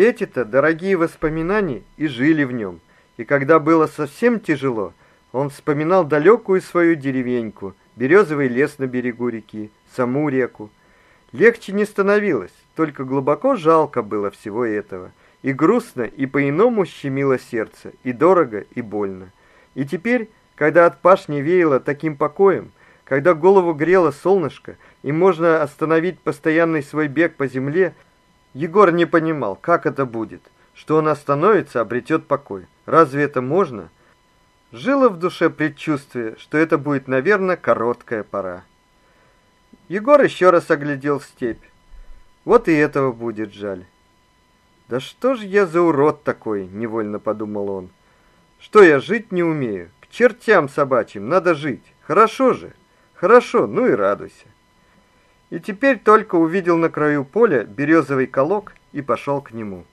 эти-то дорогие воспоминания и жили в нем. И когда было совсем тяжело, он вспоминал далекую свою деревеньку, березовый лес на берегу реки, саму реку. Легче не становилось, только глубоко жалко было всего этого. И грустно, и по-иному щемило сердце, и дорого, и больно. И теперь, когда от пашни веяло таким покоем, когда голову грело солнышко, и можно остановить постоянный свой бег по земле, Егор не понимал, как это будет, что он остановится, обретет покой. Разве это можно? Жило в душе предчувствие, что это будет, наверное, короткая пора. Егор еще раз оглядел степь. Вот и этого будет жаль. Да что ж я за урод такой, невольно подумал он. Что я жить не умею? К чертям собачьим надо жить. Хорошо же. Хорошо, ну и радуйся. И теперь только увидел на краю поля березовый колок и пошел к нему.